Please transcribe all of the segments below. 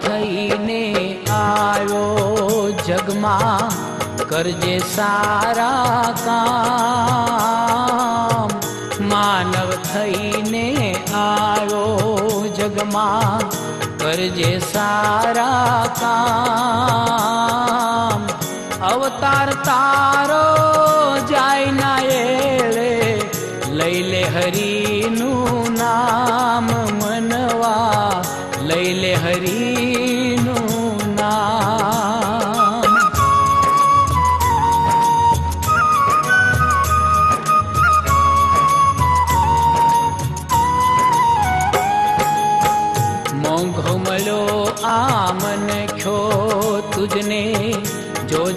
થઈને આવ્યો જગમાં કરજે સારા કામ માનવ થઈને આવ્યો જગમાં કરજે સારા કામ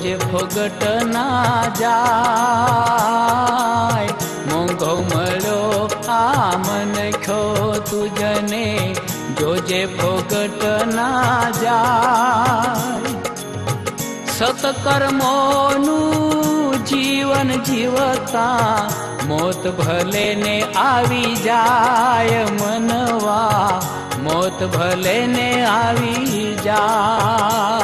જે ફોગટ ના જાય મોંઘો મળ્યો આ મને ખો તુજને જોજે ફોગટ ના જાય સતકર્મોનું જીવન જીવતા મોત ભલે ને આવી જાય મનવા મોત ભલે ને આવી જાય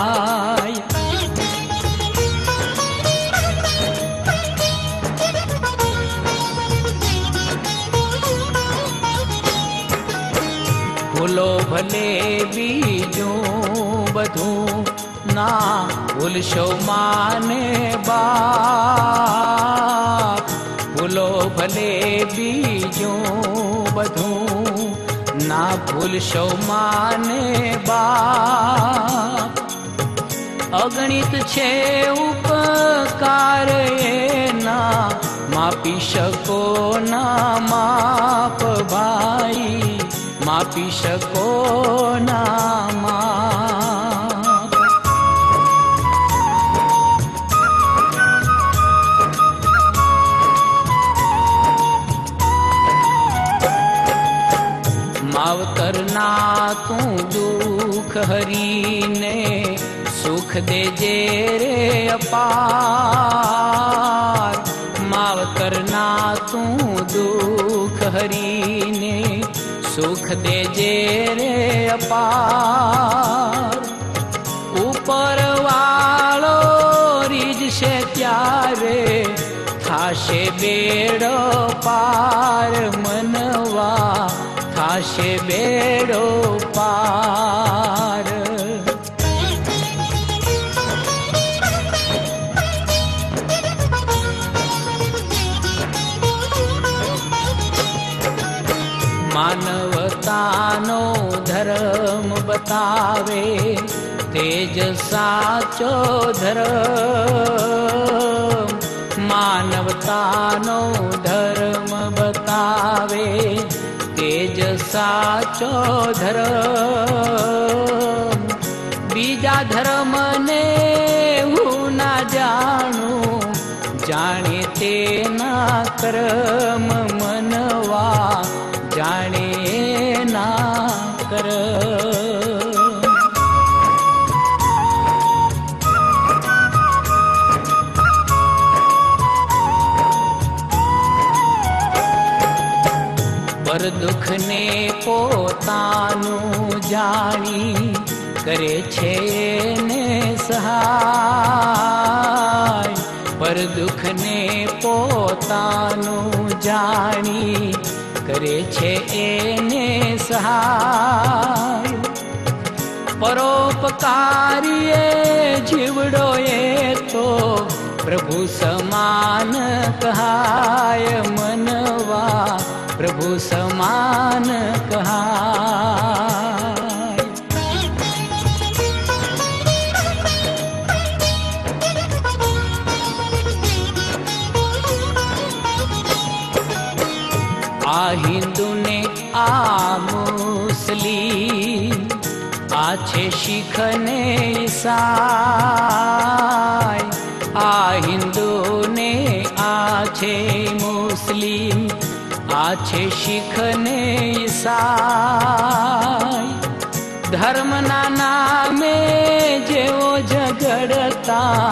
बीज बधु ना भूलशो माने बा भूलो भीजो बधु ना भूलशो माने बा छे उपकार मा सको ना माप भाई मापी शको કરના તું દુઃખ હરીને સુખ દેજે રે અપાર માવતરના તું દુઃખ હરીને સુખ દેજે રે અપાર ઉપરવાળો રીજશે ત્યારે થાશે બેડો પાર મન ेडो पार मानवता नो धर्म तेज साचो धर्म मानवता नो धर्म बतावे तेजसा च धर बीजा धर्म ने जानू जाने ते ना कर्म दुख ने पोता जानी करे छे ने सहा दुख ने पोता जानी करे छे ने सहार परोपकारिये जिवडो ये तु प्रभु समान मनवा प्रभु मान कहा आ हिंदू ने आ મુસ્લિમ આ છે શીખ ને ઈસાઈ આ હિન્દુ ને આ છે આ છે શીખને ઈસાઈ ધર્મના નામે જેઓ ઝઘડતા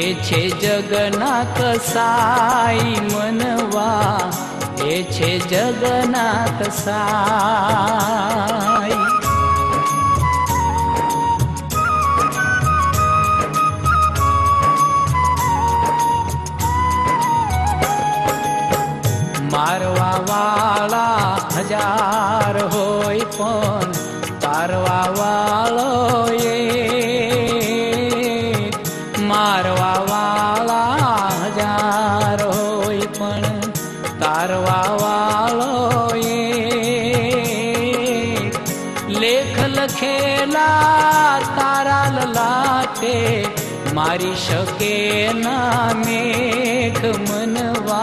એ છે જગના કસાઈ મનવા એ છે જગના કસાઈ वाला हजार होय पण ये मारवा वाला हजार होय पण तारवा वालो लेख लखेला तारा ललाटे मारी शके मनवा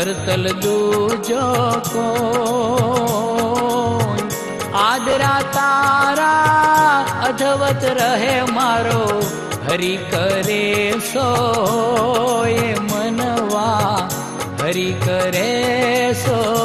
आदरा तारा रहे मारो हरि करे सो ये मनवा हरि करे सो